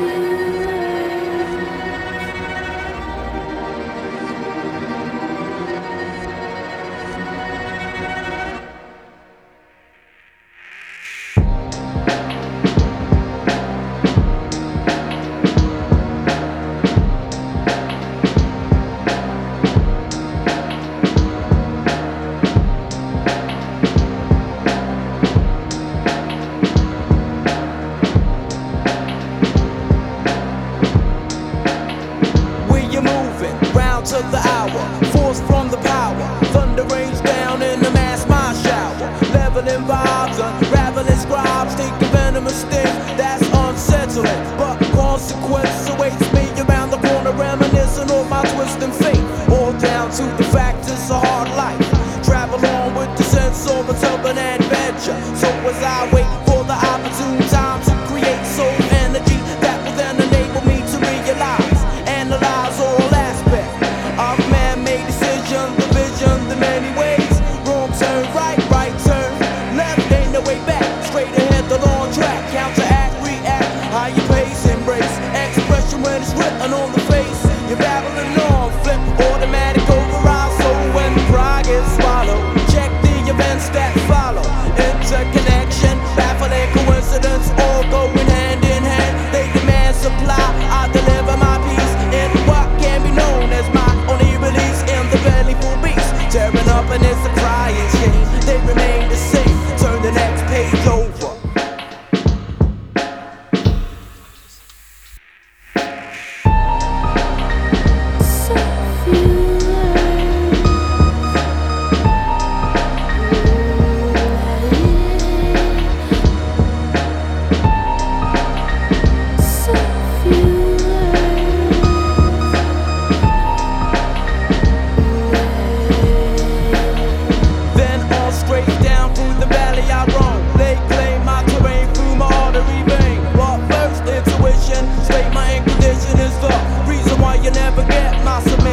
you. round to the hour. Force from the power. Thunder rains down in the mass mind shower. Leveling vibes, unraveling scribes, Taking venomous things that's unsettling but consequential.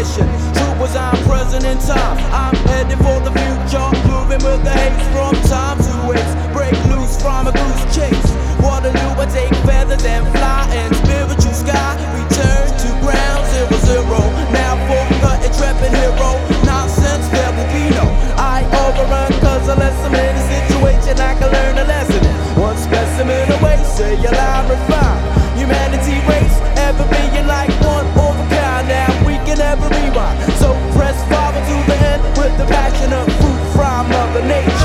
mission. True was our present in time. I'm headed for the future, moving with the haze from time to waste. Break loose from a goose chase. Waterloo, I take feathers than fly in spiritual sky. Return to ground zero zero. Now for the intrepid hero. Nonsense, there will be no. I overrun, cause unless I'm in a situation, I can learn a lesson. One specimen away, say your life is fine. Humanity race, ever being like one never rewind. So press forward to the end with the passion of fruit from Mother Nature.